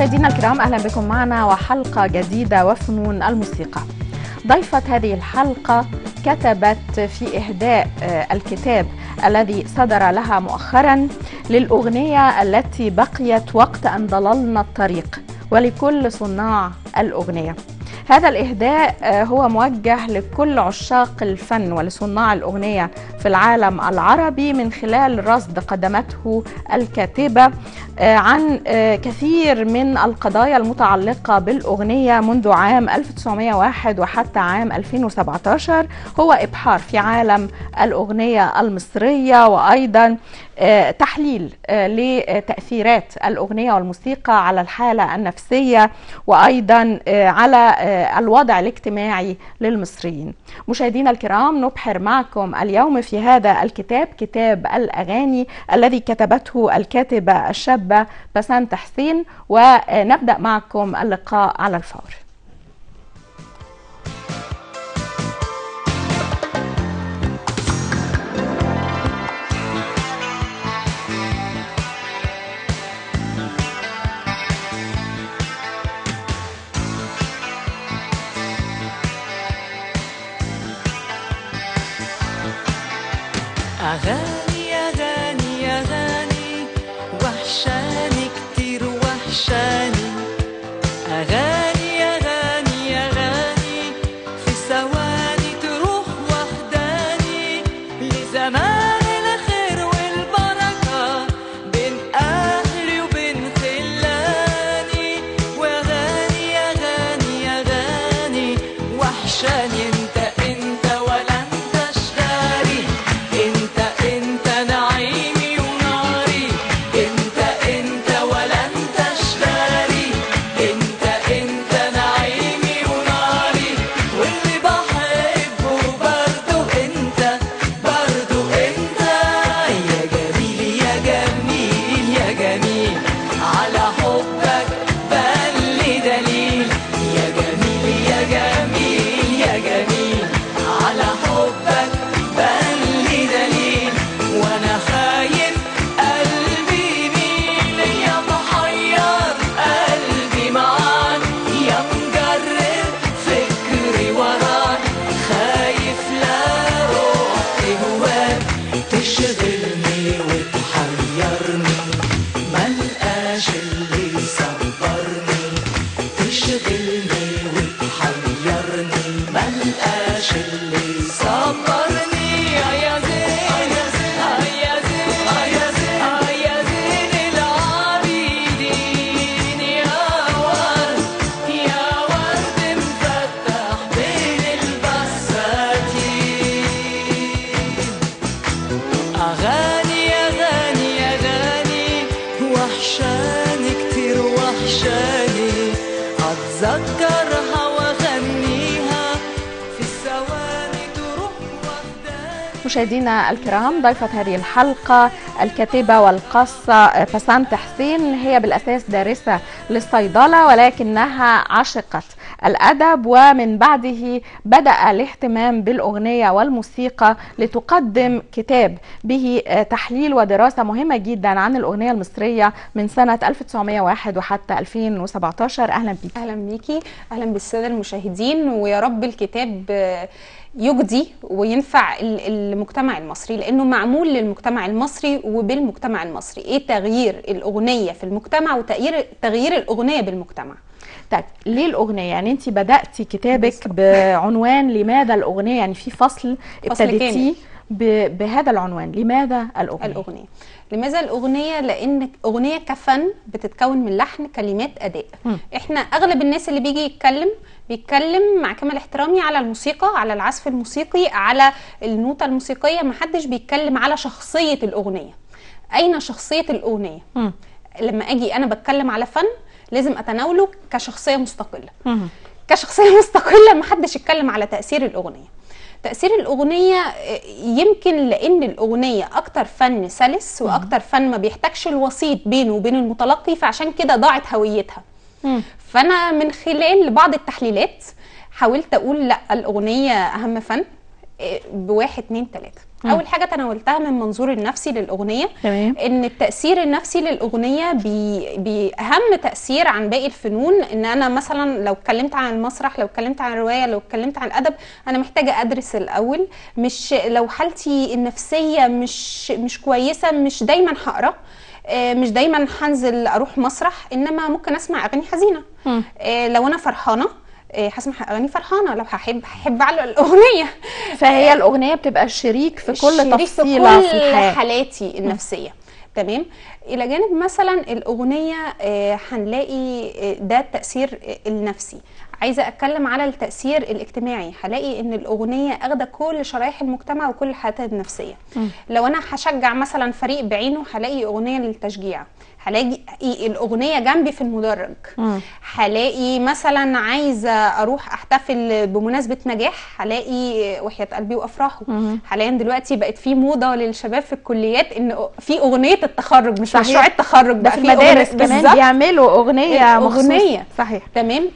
مشاهدينا الكرام أهلا بكم معنا وحلقة جديدة وفنون الموسيقى. ضيفه هذه الحلقة كتبت في إهداء الكتاب الذي صدر لها مؤخرا للأغنية التي بقيت وقت أن ضللنا الطريق ولكل صناع الأغنية. هذا الإهداء هو موجه لكل عشاق الفن ولصناع الأغنية في العالم العربي من خلال رصد قدمته الكاتبة عن كثير من القضايا المتعلقة بالأغنية منذ عام 1901 وحتى عام 2017 هو إبحار في عالم الأغنية المصرية وأيضا تحليل لتأثيرات الأغنية والموسيقى على الحالة النفسية وأيضا على الوضع الاجتماعي للمصريين. مشاهدينا الكرام نبحر معكم اليوم في هذا الكتاب كتاب الأغاني الذي كتبته الكاتبة الشابة بسنت حسين ونبدأ معكم اللقاء على الفور. apagar. مشاهدينا الكرام ضيفة هذه الحلقة الكاتبة والقصة بسنت حسين هي بالأساس دارسة للصيدلة ولكنها عشقت الأدب ومن بعده بدأ الاهتمام بالأغنية والموسيقى لتقدم كتاب به تحليل ودراسة مهمة جدا عن الأغنية المصرية من سنة 1901 وحتى 2017 أهلا بك أهلا بيكي. أهلا بالسادة المشاهدين. ويا رب الكتاب آه، يجدي وينفع ال- المجتمع المصري لأنه معمول للمجتمع المصري وبالمجتمع المصري. إيه تغيير الأغنية في المجتمع وتغيير تغيير الأغنية بالمجتمع؟ طيب ليه الأغنية؟ يعني أنت بدأتي كتابك بعنوان لماذا الأغنية؟ يعني في فصل فصل ابتديتيه كامل. ب- بهذا العنوان لماذا الأغنية؟ الأغنية لماذا الأغنية لأن أغنية كفن بتتكون من لحن كلمات أداء مم. إحنا أغلب الناس اللي بيجي يتكلم بيتكلم مع كامل احترامي على الموسيقى على العزف الموسيقي على النوتة الموسيقية محدش بيتكلم على شخصية الأغنية أين شخصية الأغنية مم. لما أجي أنا بتكلم على فن لازم أتناوله كشخصية مستقلة. كشخصية مستقلة محدش يتكلم على تأثير الأغنية. تأثير الأغنية آه، يمكن لأن الأغنية أكتر فن سلس وأكتر فن ما بيحتاجش الوسيط بينه وبين المتلقي فعشان كده ضاعت هويتها. مم. فأنا من خلال بعض التحليلات حاولت أقول لأ الأغنية أهم فن إيه، بواحد اتنين تلاتة. مم. أول حاجة تناولتها من منظور النفسي للأغنية تمام إن التأثير النفسي للأغنية بي بي أهم تأثير عن باقي الفنون إن أنا مثلا لو اتكلمت عن المسرح لو اتكلمت عن الرواية لو اتكلمت عن الأدب أنا محتاجة أدرس الأول مش لو حالتي النفسية مش مش كويسة مش دايما هقرأ آه، مش دايما هنزل أروح مسرح إنما ممكن أسمع أغاني حزينة. آه، لو أنا فرحانة هسمع اغاني فرحانة لو هحب هحب على الأغنية. فهي الأغنية بتبقى شريك في كل تفصيله في في كل الحياة. حالاتي النفسية. تمام؟ إلى جانب مثلا الأغنية آه، هنلاقي آه، ده التأثير النفسي. عايزة أتكلم على التأثير الاجتماعي. هلاقي إن الأغنية أخدة كل شرائح المجتمع وكل الحالات النفسية. مم. لو أنا هشجع مثلا فريق بعينه هلاقي أغنية للتشجيع. هلاقي الأغنية جنبي في المدرج. هلاقي مثلا عايزة أروح أحتفل بمناسبة نجاح هلاقي وحياة قلبي وأفراحه. حاليا دلوقتي بقت في موضة للشباب في الكليات إن في أغنية التخرج مش صحيح. مشروع التخرج ده في المدارس كمان. بيعملوا أغنية أغنية. صحيح تمام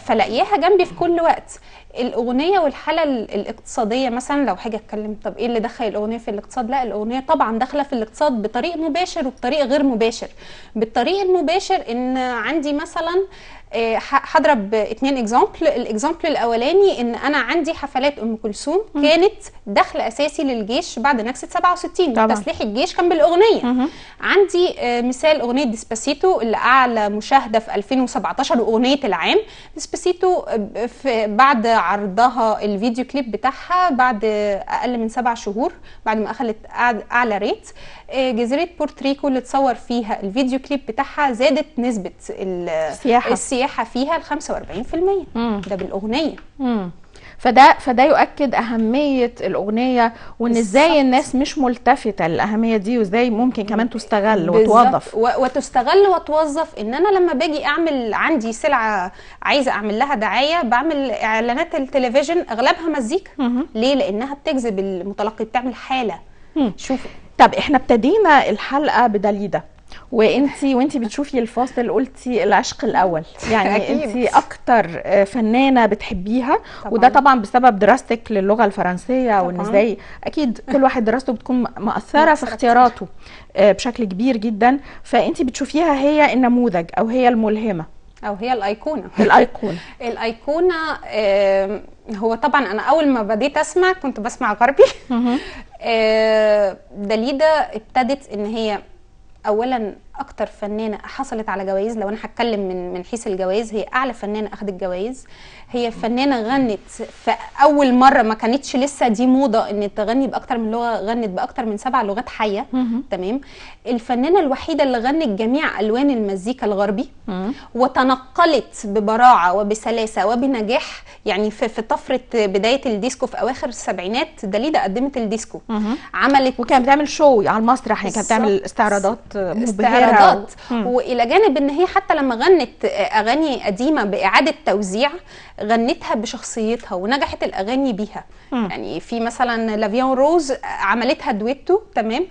فلاقيها جنبي في كل وقت الأغنية والحالة ال- الاقتصادية مثلا لو حاجة أتكلم طب إيه اللي دخل الأغنية في الاقتصاد؟ لا الأغنية طبعا داخلة في الاقتصاد بطريق مباشر وبطريق غير مباشر. بالطريق المباشر إن عندي مثلا هضرب اتنين example ال example الأولاني إن أنا عندي حفلات أم كلثوم كانت دخل أساسي للجيش بعد نكسة 67 طبعاً. تسليح الجيش كان بالأغنية. مهم. عندي آه، مثال أغنية ديسباسيتو اللي اعلى مشاهدة في 2017 واغنيه العام. ديسباسيتو آه، بعد عرضها الفيديو كليب بتاعها بعد أقل من سبع شهور بعد ما أخذت أعلى rate آه، جزيرة بورتريكو اللي اتصور فيها الفيديو كليب بتاعها زادت نسبة ال- السياحه فيها ل 45% مم. ده بالأغنية مم. فده فده يؤكد أهمية الأغنية وإن إزاي. الناس مش ملتفتة للأهمية دي وإزاي ممكن كمان تستغل. وتوظف وتستغل وتوظف إن أنا لما باجي أعمل عندي سلعة عايزة أعمل لها دعاية بعمل إعلانات التلفزيون أغلبها مزيكا. ليه لأنها بتجذب المتلقي بتعمل حالة. شوف طب إحنا ابتدينا الحلقة بداليدا وانتي وانتي بتشوفي الفاصل قلتي العشق الأول يعني. انتي أكتر آه، فنانة بتحبيها طبعاً. وده طبعا بسبب دراستك للغة الفرنسية وان. إزاي أكيد كل واحد دراسته بتكون مأثرة في اختياراته آه، بشكل كبير جدا فانتي بتشوفيها هي النموذج أو هي الملهمة أو هي الأيقونة الأيقونة الأيقونة هو طبعا أنا أول ما بديت أسمع كنت بسمع غربي. آه، داليدا ابتدت إن هي اولا أكتر فنانة حصلت على جوائز لو أنا هتكلم من من حيث الجوائز هي أعلى فنانة اخذت جوائز هي فنانة غنت في أول مرة ما كانتش لسه دي موضة إن تغني بأكتر من لغة غنت بأكتر من سبع لغات حية. تمام الفنانة الوحيدة اللي غنت جميع ألوان المزيكا الغربي. وتنقلت ببراعة وبسلاسة وبنجاح يعني في, في طفرة بداية الديسكو في أواخر السبعينات داليدا قدمت الديسكو. عملت وكانت بتعمل show على المسرح يعني كانت بتعمل. استعراضات مبهرة مم. وإلى جانب إن هي حتى لما غنت أغاني قديمة بإعادة توزيع غنتها بشخصيتها ونجحت الأغاني بيها مم. يعني في مثلا La Vie en rose عملتها دويتو تمام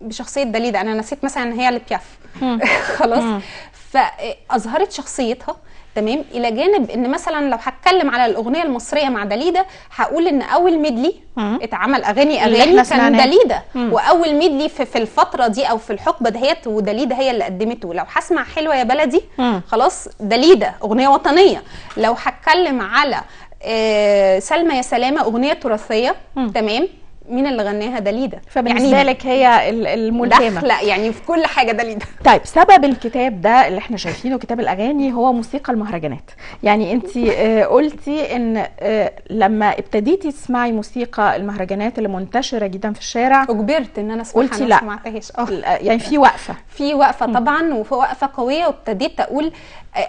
بشخصية داليدا أنا نسيت مثلا إن هي اللي بياف. خلاص. فأظهرت شخصيتها تمام إلى جانب إن مثلا لو هتكلم على الأغنية المصرية مع داليدا هقول إن أول ميدلي. اتعمل أغاني أغاني كان. داليدا. وأول ميدلي في, في الفترة دي أو في الحقبة دهيت وداليدا هي اللي قدمته لو هسمع حلوة يا بلدي مم. خلاص داليدا أغنية وطنية لو هتكلم على آه سلمى يا سلامة أغنية تراثية. تمام مين اللي غناها؟ داليدا فبالنسبة يعني لك هي ال- الملهمه داخله يعني في كل حاجة داليدا طيب سبب الكتاب ده اللي إحنا شايفينه كتاب الأغاني هو موسيقى المهرجانات. يعني انت قلتي ان آه، لما ابتديتي تسمعي موسيقى المهرجانات اللي منتشرة جدا في الشارع اجبرت إن أنا أسمعها قلتي لا. سمعتهاش. آه. يعني في وقفة. في وقفة طبعا وفي وقفة قوية وابتديت أقول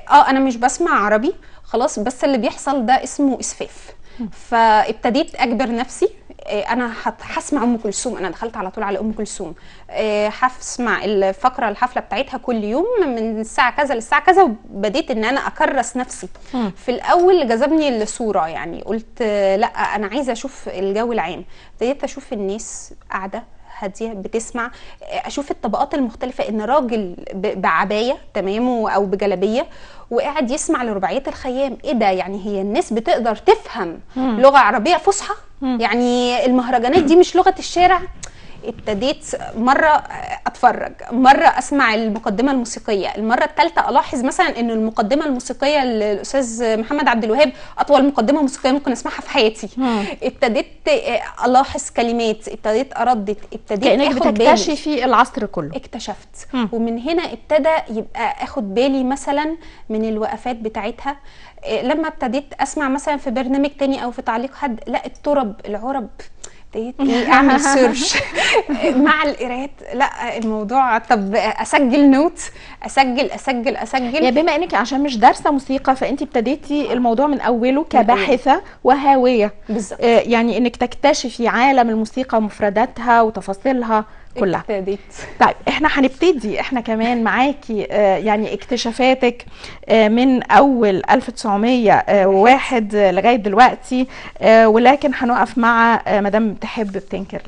آه أنا مش بسمع عربي خلاص بس اللي بيحصل ده اسمه إسفاف. فابتديت أجبر نفسي آه، أنا هت- هسمع أم كلثوم. أنا دخلت على طول على أم كلثوم. هسمع الفقرة الحفلة بتاعتها كل يوم من الساعة كذا للساعة كذا وبديت إن أنا أكرس نفسي. في الأول جذبني الصورة يعني. قلت لا أنا عايزة أشوف الجو العام. ابتديت أشوف الناس قاعدة هاديه بتسمع. أشوف الطبقات المختلفة إن راجل بعباية تمام أو بجلابية وقاعد يسمع لرباعيات الخيام. إيه ده؟ يعني هي الناس بتقدر تفهم مم. لغة عربية فصحى. يعني المهرجانات دي مش لغة الشارع؟ ابتديت مرة أتفرج مرة أسمع المقدمة الموسيقية المرة الثالثة ألاحظ مثلا أن المقدمة الموسيقية للأستاذ محمد عبد الوهاب أطول مقدمة موسيقية ممكن أسمعها في حياتي. مم. ابتديت ألاحظ كلمات ابتديت أردد ابتديت كأنك بتكتشفي العصر كله. اكتشفت. مم. ومن هنا ابتدى يبقى آخد بالي مثلا من الوقفات بتاعتها. إيه، لما ابتديت أسمع مثلا في برنامج تاني أو في تعليق حد لا الترب العرب ابتديت إيه أعمل search مع القراءات لا الموضوع طب أسجل note أسجل أسجل أسجل. يعني بما إنك عشان مش دارسة موسيقى فانت ابتديتي الموضوع من أوله. كباحثة وهاوية. بالظبط. آه، يعني إنك تكتشفي عالم الموسيقى ومفرداتها وتفاصيلها. كلها. ابتديت طيب إحنا هنبتدي. إحنا كمان معاكي آه، يعني اكتشافاتك آه، من أول 1901 آه، لغاية دلوقتي ولكن هنقف مع مدام تحب بتنكر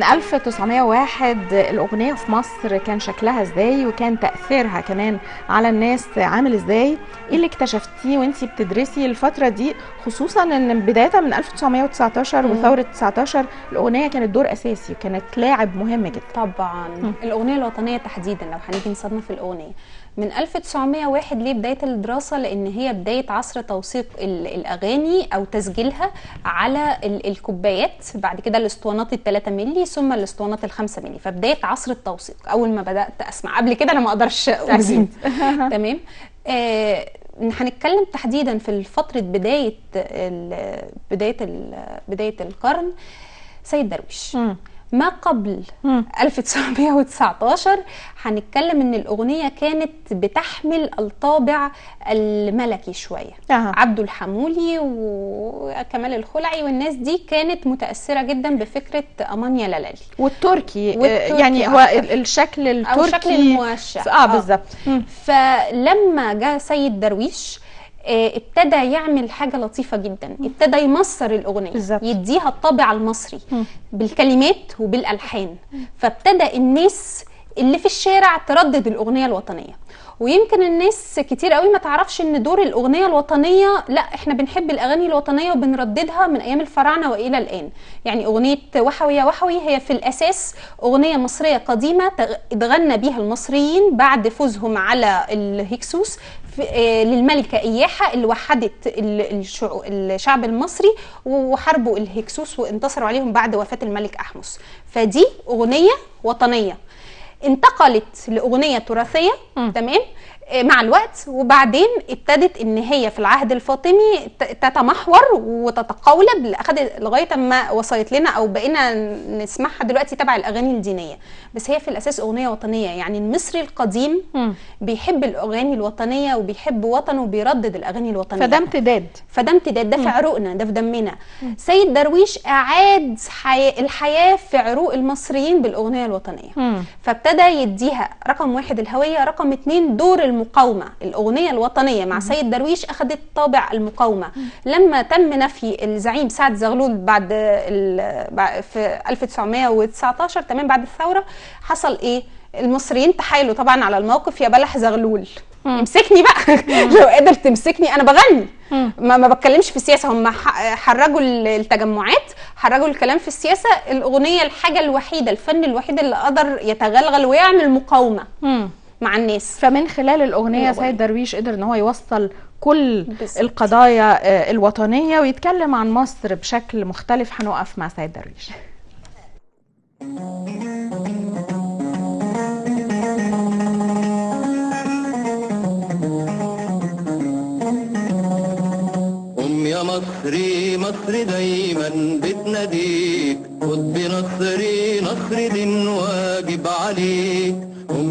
من 1901 الأغنية في مصر كان شكلها إزاي؟ وكان تأثيرها كمان على الناس عامل إزاي؟ إيه اللي اكتشفتيه وإنتي بتدرسي الفترة دي؟ خصوصا إن بداية من 1919 مم. وثورة 19 الأغنية كانت دور أساسي وكانت لاعب مهم جدا. طبعا. مم. الأغنية الوطنية تحديدا لو هنيجي نصنف الأغنية. من 1901 ليه بداية الدراسة لأن هي بداية عصر توثيق ال- الأغاني أو تسجيلها على ال- الكوبايات بعد كده الاسطوانات ال 3 مللي ثم الاسطوانات ال 5 مللي. فبداية عصر التوثيق أول ما بدأت أسمع. قبل كده أنا ما أقدرش اجزم تمام. آه هنتكلم تحديدا في فترة بداية ال- بداية ال- بداية القرن. سيد درويش. ما قبل مم. 1919 هنتكلم إن الأغنية كانت بتحمل الطابع الملكي شوية. أها. عبده الحمولي وكمال الخلعي والناس دي كانت متأثرة جدا بفكرة أمانيا لالالي. والتركي, آه، والتركي يعني هو الشكل التركي. أو شكل الموشح آه. بالظبط مم. فلما جاء سيد درويش آه، ابتدى يعمل حاجة لطيفة جدا. ابتدى يمصر الأغنية. بالظبط. يديها الطابع المصري. مم. بالكلمات وبالألحان. فابتدى الناس اللي في الشارع تردد الأغنية الوطنية. ويمكن الناس كتير قوي ما تعرفش إن دور الأغنية الوطنية لا إحنا بنحب الأغاني الوطنية وبنرددها من أيام الفراعنة وإلى الآن. يعني أغنية وحوي يا وحوي هي في الأساس أغنية مصرية قديمة تغ- اتغنى بيها المصريين بعد فوزهم على الهكسوس. آه، للملكة إياحة اللي وحدت الشعب المصري وحاربوا الهكسوس وانتصروا عليهم بعد وفاة الملك أحمس. فدي أغنية وطنية. انتقلت لأغنية تراثية مم. تمام؟ مع الوقت. وبعدين ابتدت إن هي في العهد الفاطمي تتمحور وتتقولب لغاية ما وصلت لنا أو بقينا نسمعها دلوقتي تبع الأغاني الدينية. بس هي في الأساس أغنية وطنية. يعني المصري القديم. بيحب الأغاني الوطنية وبيحب وطنه وبيردد الأغاني الوطنية. فده امتداد. فده امتداد. ده في عروقنا. ده في دمنا. سيد درويش أعاد حي... الحياة في عروق المصريين بالأغنية الوطنية. فابتدى يديها رقم واحد الهوية رقم اتنين دور المقاومة الأغنية الوطنية مع سيد درويش أخذت طابع المقاومة. لما تم نفي الزعيم سعد زغلول بعد في 1919 تمام بعد الثورة حصل إيه؟ المصريين تحايلوا طبعا على الموقف يا بلح زغلول امسكني بقى. لو قادر تمسكني أنا بغني. ما, ما بتكلمش في السياسة. هم حرجوا ال- التجمعات حرجوا الكلام في السياسة. الأغنية الحاجة الوحيدة الفن الوحيد اللي قدر يتغلغل ويعمل مقاومة. مع الناس. فمن خلال الأغنية الأغنية. سيد درويش قدر إن هو يوصل كل بالظبط. القضايا آه، الوطنية ويتكلم عن مصر بشكل مختلف. هنقف مع سيد درويش. قم يا مصري مصر دايما بتناديك. خد بنصري نصر دين واجب عليك.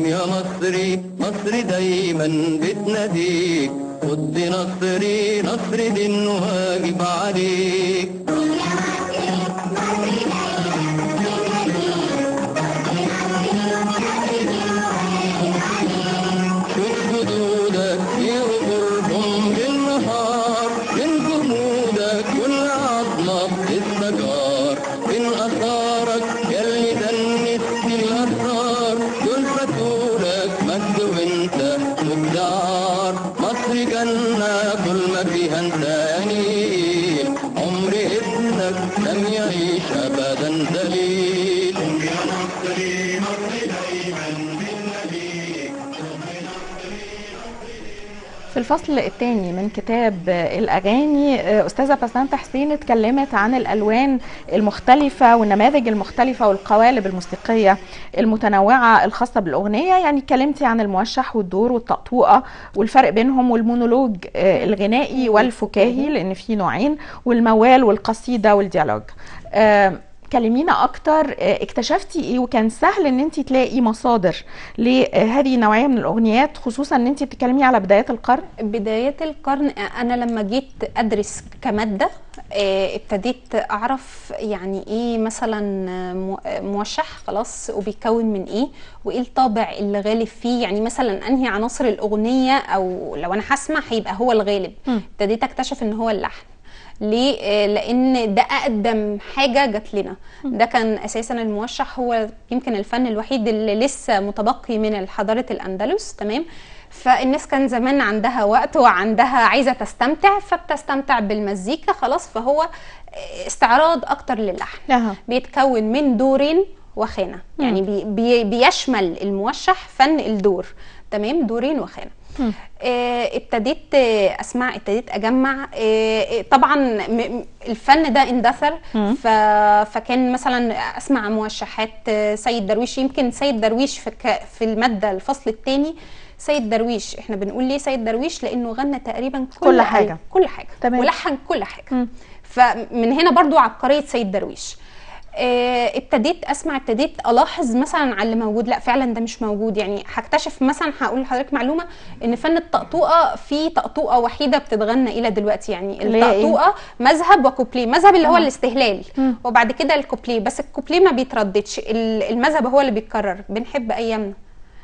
يا مصري مصر دايما بتناديك خد بنصري نصر دين واجب عليك. الفصل الثاني من كتاب الأغاني آه، أستاذة بسنت حسين اتكلمت عن الألوان المختلفة والنماذج المختلفة والقوالب الموسيقية المتنوعة الخاصة بالأغنية. يعني اتكلمتي عن الموشح والدور والطقطوقة والفرق بينهم والمونولوج آه، الغنائي والفكاهي لأن في نوعين والموال والقصيدة والديالوج. آه، كلمينا أكتر آه، اكتشفتي إيه؟ وكان سهل إن انت تلاقي مصادر لهذه النوعية من الأغنيات خصوصا إن انت بتتكلمي على بدايات القرن. بدايات القرن أنا لما جيت أدرس كمادة آه، ابتديت أعرف يعني إيه مثلا مو- موشح خلاص وبيتكون من إيه وإيه الطابع اللي غالب فيه. يعني مثلا أنهي عناصر الأغنية أو لو أنا هسمع هيبقى هو الغالب. ابتديت أكتشف إن هو اللحن. ليه؟ آه، لأن ده أقدم حاجة جات لنا. ده كان أساسا الموشح هو يمكن الفن الوحيد اللي لسه متبقي من حضاره الأندلس تمام؟ فالناس كان زمان عندها وقت وعندها عايزة تستمتع فبتستمتع بالمزيكا خلاص فهو آه، استعراض أكتر للحن. أها. بيتكون من دورين وخانة. يعني بي بي بيشمل الموشح فن الدور تمام؟ دورين وخانة. ابتديت آه، اسمع ابتديت اجمع آه، آه، طبعا الفن ده اندثر. ف- فكان مثلا اسمع موشحات آه، سيد درويش. يمكن سيد درويش في ك- في المادة الفصل الثاني سيد درويش. إحنا بنقول ليه سيد درويش؟ لأنه غنى تقريبا كل, كل حاجة. كل حاجة. تمام. ولحن كل حاجة. مم. فمن هنا برضو عبقرية سيد درويش. آه، ابتديت أسمع ابتديت ألاحظ مثلا على اللي موجود. لا فعلا ده مش موجود. يعني هكتشف مثلا هقول لحضرتك معلومة إن فن الطقطوقه في طقطوقه وحيدة بتتغنى إلى دلوقتي. يعني؟ الطقطوقه مذهب وكوبليه. مذهب اللي هو آه. الاستهلال. وبعد كده الكوبليه. بس الكوبليه ما بيترددش. ال- المذهب هو اللي بيتكرر. بنحب أيامنا.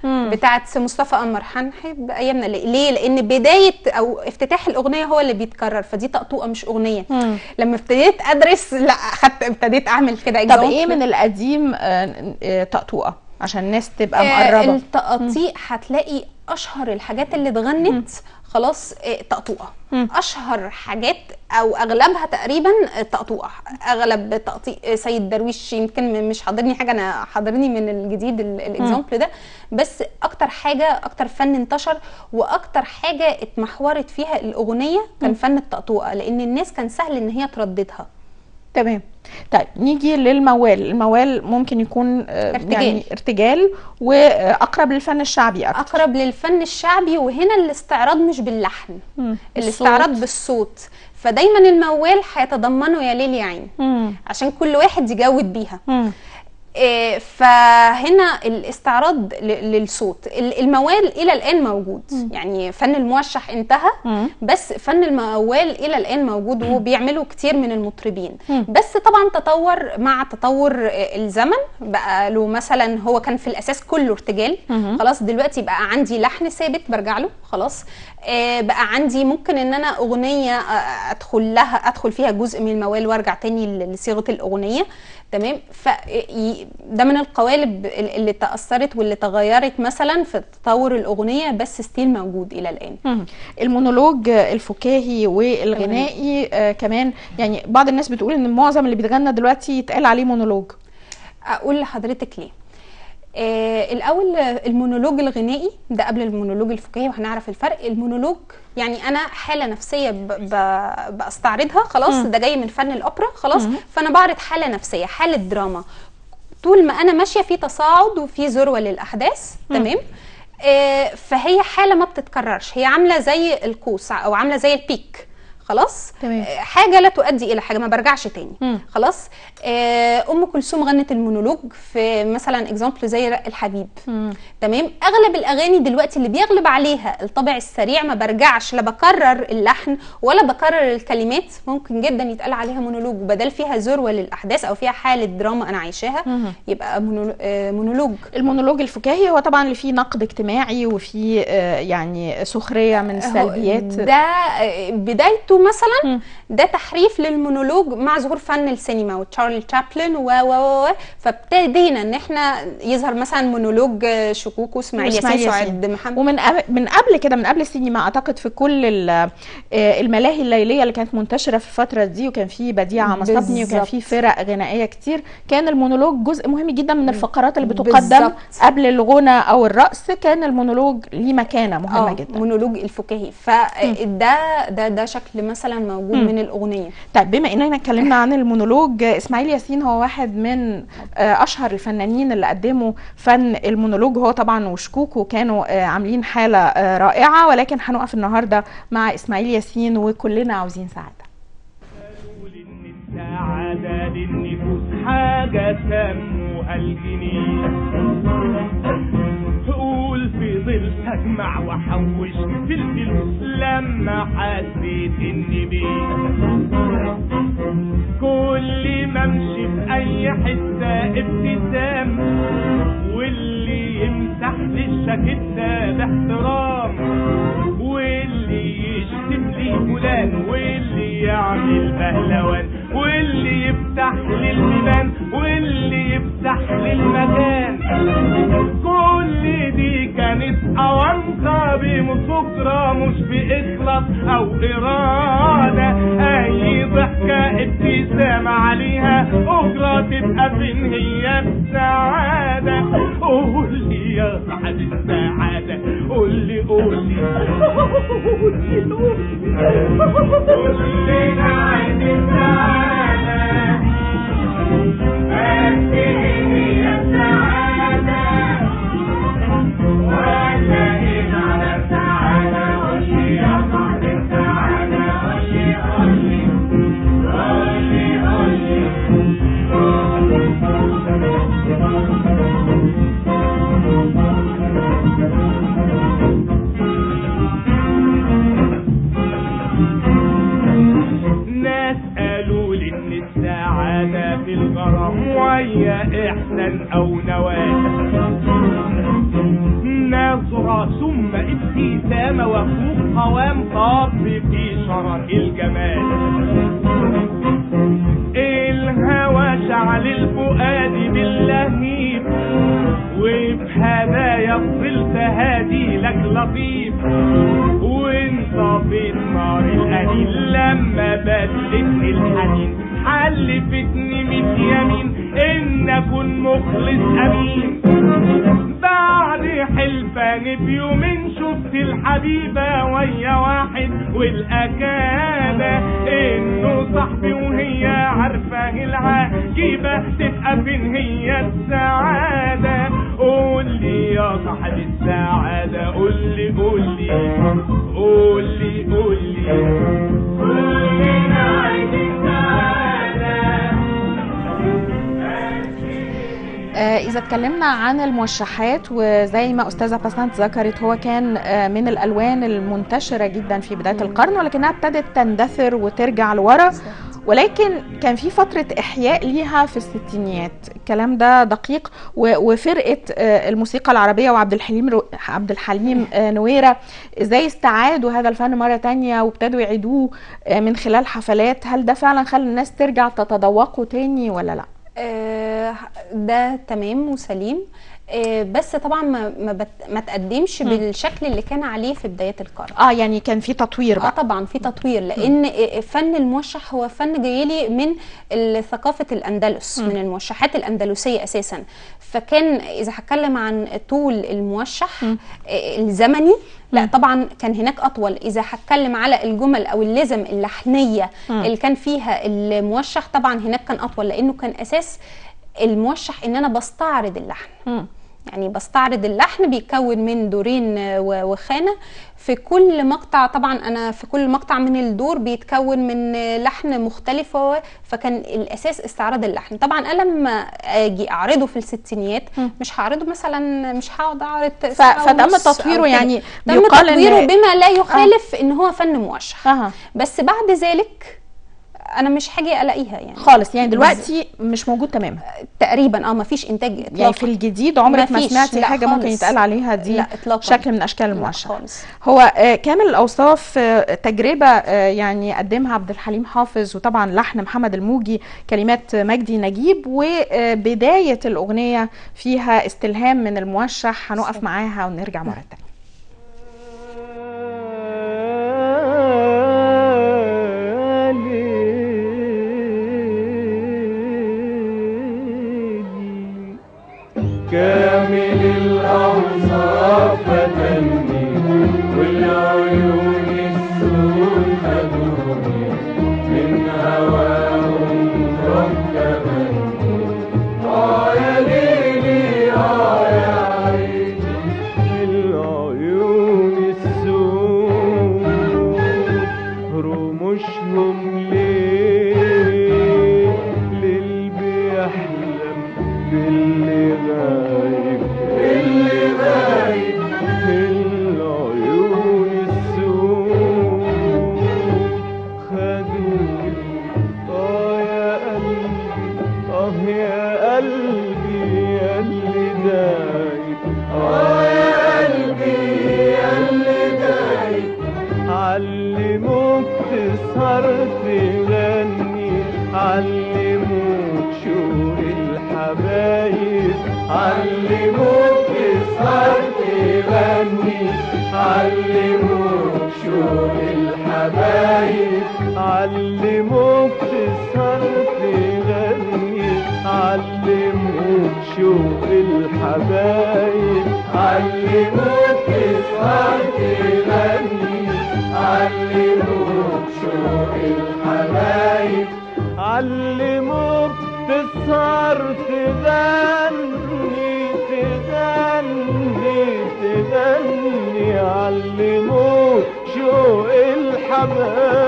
مم. بتاعت مصطفى قمر هنحب أيامنا ليه؟ لأن بداية أو افتتاح الأغنية هو اللي بيتكرر فدي طقطوقه مش أغنية مم. لما ابتديت أدرس لا أخدت ابتديت أعمل كده طب. إيه من القديم آه، آه، طقطوقه عشان الناس تبقى آه، مقربة التقاطيع هتلاقي أشهر الحاجات اللي اتغنت خلاص آه، طقطوقه مم. أشهر حاجات أو أغلبها تقريبا آه، طقطوقه أغلب تقطيع آه، سيد درويش يمكن مش حاضرني حاجة أنا حاضرني من الجديد ال example ده. بس أكتر حاجة أكتر فن انتشر وأكتر حاجة اتمحورت فيها الأغنية كان فن الطقطوقه لأن الناس كان سهل إن هي ترددها. تمام. طيب نيجي للموال الموال ممكن يكون آه، ارتجال. يعني ارتجال وأقرب للفن الشعبي أكتر أقرب للفن الشعبي وهنا الاستعراض مش باللحن مم. الاستعراض الصوت. بالصوت فدايما الموال هيتضمنه يا ليل يا عين. عشان كل واحد يجود بيها مم. إيه، فهنا الاستعراض للصوت. ال- الموال إلى الآن موجود. يعني فن الموشح انتهى. بس فن الموال إلى الآن موجود وبيعملوا كتير من المطربين. بس طبعا تطور مع تطور آه، الزمن. بقى له مثلا هو كان في الأساس كله ارتجال. خلاص دلوقتي بقى عندي لحن ثابت برجع له خلاص. آه، بقى عندي ممكن إن أنا أغنية آه، أدخل لها أدخل فيها جزء من الموال وأرجع تاني لصيغة الأغنية. تمام؟ ف ده من القوالب ال- اللي تأثرت واللي تغيرت مثلا في تطور الأغنية بس still موجود إلى الآن. المونولوج الفكاهي والغنائي آه كمان يعني بعض الناس بتقول إن معظم اللي بيتغنى دلوقتي يتقال عليه مونولوج. أقول لحضرتك ليه. آه الأول المونولوج الغنائي ده قبل المونولوج الفكاهي وهنعرف الفرق. المونولوج يعني أنا حالة نفسية ب... ب... بستعرضها خلاص مم. ده جاي من فن الأوبرا خلاص. فأنا بعرض حالة نفسية حالة دراما. طول ما أنا ماشية في تصاعد وفي ذروة للأحداث. تمام آه فهي حالة ما بتتكررش هي عاملة زي القوس أو عاملة زي ال peak خلاص تمام. آه، حاجة لا تؤدي إلى حاجة ما برجعش تاني مم. خلاص أم كلثوم غنت المونولوج في مثلا example زي رق الحبيب مم. تمام أغلب الأغاني دلوقتي اللي بيغلب عليها الطابع السريع ما برجعش لا بكرر اللحن ولا بكرر الكلمات ممكن جدا يتقال عليها مونولوج بدل فيها ذروة للأحداث أو فيها حالة دراما أنا عايشاها. يبقى آه، مونولوج المونولوج الفكاهي هو طبعا اللي فيه نقد اجتماعي وفيه آه يعني سخرية من السلبيات ده آه، بدايته مثلا مم. ده تحريف للمونولوج مع ظهور فن السينما وتشارلي تشابلن و و و فابتدينا إن إحنا يظهر مثلا مونولوج آه، شكوكو إسماعيل ياسين سعد محمد. ومن قبل من قبل كده من قبل السينما أعتقد في كل آه، الملاهي الليلية اللي كانت منتشرة في الفترة دي وكان في بديعة مصابني وكان. في فرق غنائية كتير كان المونولوج جزء مهم جدا من الفقرات اللي بتقدم بالظبط. قبل الغنى أو الرقص. كان المونولوج ليه مكانة مهمة آه، جدا. مونولوج الفكاهي. فده ده ده شكل مثلا موجود مم. من الأغنية. طيب بما إننا اتكلمنا عن المونولوج آه، إسماعيل ياسين هو واحد من آه، أشهر الفنانين اللي قدموا فن المونولوج. هو طبعا وشكوكو كانوا آه، عاملين حالة آه، رائعة ولكن هنقف النهارده مع إسماعيل ياسين وكلنا عاوزين سعادة. السعادة للنفوس حاجة سموها الجنين ظل أجمع وأحوش في الفلوس لما حسيت إني بيه كل ما امشي في أي حتة ابتسام واللي يمسح لي الشاكيتة باحترام واللي يشتم لي فلان واللي يعمل بهلوان واللي يفتح لي البيبان واللي يفتح لي المكان. كل دي كانت أونطة بمسكرة مش بإخلاص أو إرادة. أي ضحكة ابتسامة عليها أجرة تبقى فين هي؟ السعادة. قول لي يا صاحب السعادة. قول لي قول لي. قول لي قول السعادة. قد هي السعادة. ويا احسان أو نواه نظرة ثم ابتسامة وفوق قوام طاب في شرف الجمال. الهوى شعل الفؤاد باللهيب وبهدايا فضلت هادي لك لطيف. وانطفت نار الأنين لما بدلتني الحنين. حلفتني من يمين إن أكون مخلص أمين. بعد حلفان بيومين شفت الحبيبة ويا واحد والأكادة إنه صاحبي وهي عارفة العجيبة تبقى فين هي السعادة؟ قول لي يا صاحب السعادة. قول لي قول لي قول لي قول لي. كلنا عايزين إذا اتكلمنا عن الموشحات وزي ما أستاذة بسنت ذكرت هو كان آه، من الألوان المنتشرة جدا في بداية القرن ولكنها ابتدت تندثر وترجع لورا. ولكن كان في فترة إحياء ليها في الستينيات. الكلام ده دقيق. وفرقة آه، الموسيقى العربية وعبد الحليم رو- عبد الحليم آه، نويرة إزاي استعادوا هذا الفن مرة تانية وابتدوا يعيدوه آه، من خلال حفلات. هل ده فعلا خلى الناس ترجع تتذوقه تاني ولا لا؟ آه، ده تمام وسليم. آه، بس طبعا ما ما, بت... ما تقدمش بالشكل اللي كان عليه في بداية القرن. آه يعني كان في تطوير آه بقى طبعا في تطوير لأن فن الموشح هو فن جايلي من ثقافة الأندلس من الموشحات الأندلسية أساسا. فكان إذا هتكلم عن طول الموشح آه، الزمني لا طبعا كان هناك أطول. إذا هتكلم على الجمل أو اللزم اللحنية اللي كان فيها الموشح طبعا هناك كان أطول لأنه كان أساس الموشح إن أنا بستعرض اللحن. يعني بستعرض اللحن بيتكون من دورين و- وخانة. في كل مقطع طبعا أنا في كل مقطع من الدور بيتكون من لحن مختلف و- فكان الأساس استعراض اللحن. طبعا أنا لما آجي أعرضه في الستينيات مش هعرضه مثلا مش هقعد أعرض فتم تطويره. يعني تم تطويره بما لا يخالف إن هو فن موشح. أها. بس بعد ذلك أنا مش هاجي ألاقيها يعني خالص يعني دلوقتي مش موجود تماما تقريبا آه ما فيش إنتاج يعني إطلاقاً. في الجديد عمرك ما مفيش، سمعتي حاجة ممكن خالص. يتقال عليها دي لا إطلاقاً. شكل من أشكال خالص. هو آه، كامل الأوصاف آه، تجربة آه، يعني قدمها عبد الحليم حافظ وطبعا لحن محمد الموجي كلمات مجدي نجيب وبداية الأغنية فيها استلهام من الموشح هنقف معاها ونرجع مرة تانية كامل الأوصاف فتني علموك تسهر تغني علموك شوق الحبايب. علموك تسهر تغني علموك شوق الحبايب. علموك تسهر تغني تغني تغني علموك شوق الحبايب.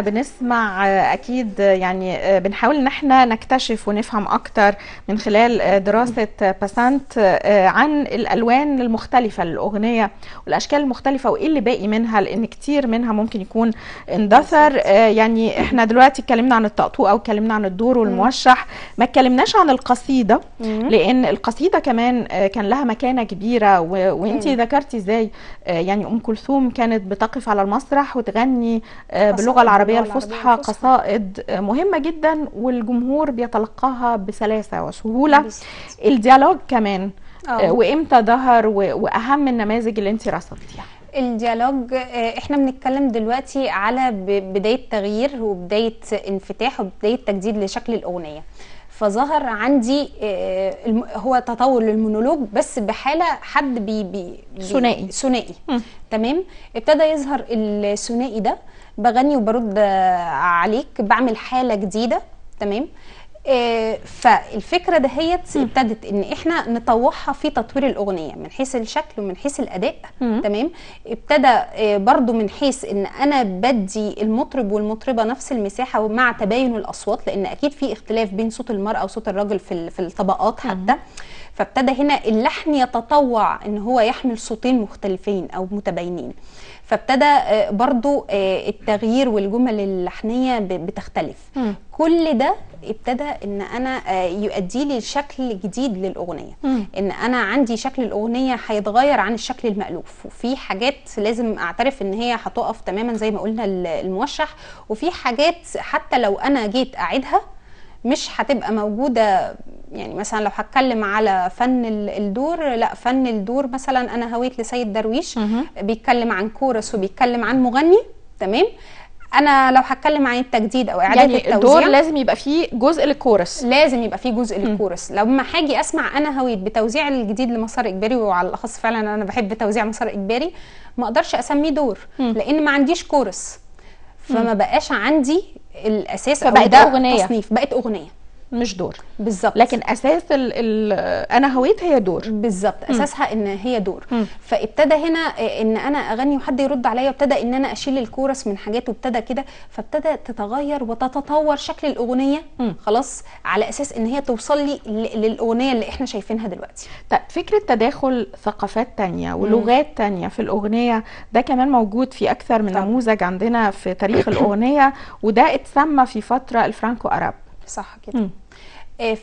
بنسمع آه، أكيد آه، يعني آه، بنحاول إن إحنا نكتشف ونفهم أكتر من خلال دراسة آه، باسانت عن الألوان المختلفة للاغنية والأشكال المختلفة وإيه اللي باقي منها لأن كتير منها ممكن يكون اندثر. يعني إحنا دلوقتي اتكلمنا عن الطقطوقة واتكلمنا عن الدور والموشح ما اتكلمناش عن القصيدة لأن القصيدة كمان كان لها مكانة كبيرة. و... وانتي ذكرتي إزاي يعني أم كلثوم كانت بتقف على المسرح وتغني باللغة قصائد العربية الفصحى. قصائد مهمة جدا والجمهور بيتلقاها بسلاسة وسهولة. الديالوج كمان آه. آه، وإمتى ظهر. وأهم النماذج اللي انتي رصدتيها الديالوج آه، إحنا بنتكلم دلوقتي على ب- بداية تغيير وبداية انفتاح وبداية تجديد لشكل الأغنية فظهر عندي هو تطور للمونولوج بس بحالة حد بي بي ثنائي. ثنائي. تمام ابتدى يظهر الثنائي ده بغني وبرد آه، عليك بعمل حالة جديدة تمام؟ آه، فالفكرة دهيت ابتدت إن إحنا نطوعها في تطوير الأغنية من حيث الشكل ومن حيث الأداء مم. تمام؟ ابتدى آه، برضو من حيث إن أنا بدي المطرب والمطربة نفس المساحة ومع تباين الأصوات لأن أكيد في اختلاف بين صوت المرأة وصوت الراجل في في الطبقات حتى. فابتدى هنا اللحن يتطوع إن هو يحمل صوتين مختلفين أو متباينين. فابتدى آه، برضو آه، التغيير والجمل اللحنية بتختلف مم. كل ده ابتدى إن أنا آه، يؤدي لي شكل جديد للأغنية مم. إن أنا عندي شكل الأغنية هيتغير عن الشكل المألوف وفي حاجات لازم أعترف إن هي هتقف تماما زي ما قلنا ال- الموشح وفي حاجات حتى لو أنا جيت أعيدها مش هتبقى موجودة يعني مثلا لو هتكلم على فن ال- الدور لا فن الدور مثلا أنا هويت لسيد درويش. بيتكلم عن كورس وبيتكلم عن مغني تمام؟ أنا لو هتكلم عن التجديد أو اعاده يعني التوزيع الدور لازم يبقى فيه جزء للكورس. لازم يبقى فيه جزء للكورس. لما هاجي أسمع أنا هويت بتوزيع الجديد لمسار إجباري وعلى الأخص فعلا أنا بحب توزيع مسار إجباري ما أقدرش أسميه دور مم. لأن ما عنديش كورس. فما بقاش عندي الأساس فبقت ده أغنية. تصنيف بقت أغنية مش دور. بالظبط. لكن أساس ال ال أنا هويت هي دور. بالظبط. أساسها إن هي دور. مم. فابتدى هنا إن أنا أغني وحد يرد عليا وابتدى إن أنا أشيل الكورس من حاجات وابتدى كده فابتدى تتغير وتتطور شكل الأغنية مم. خلاص على أساس إن هي توصل لي للأغنية اللي إحنا شايفينها دلوقتي. طيب فكرة تداخل ثقافات تانية ولغات تانية في الأغنية ده كمان موجود في أكثر من. نموذج عندنا في تاريخ الأغنية وده اتسمى في فترة الفرانكو أراب. صح كده.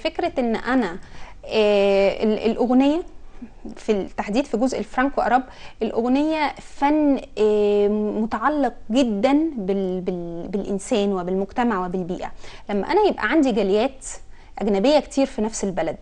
فكرة إن أنا آه، ال- الأغنية في التحديد في جزء الفرانكو أراب الأغنية فن آه، متعلق جدا بال بال بالإنسان وبالمجتمع وبالبيئة. لما أنا يبقى عندي جاليات أجنبية كتير في نفس البلد.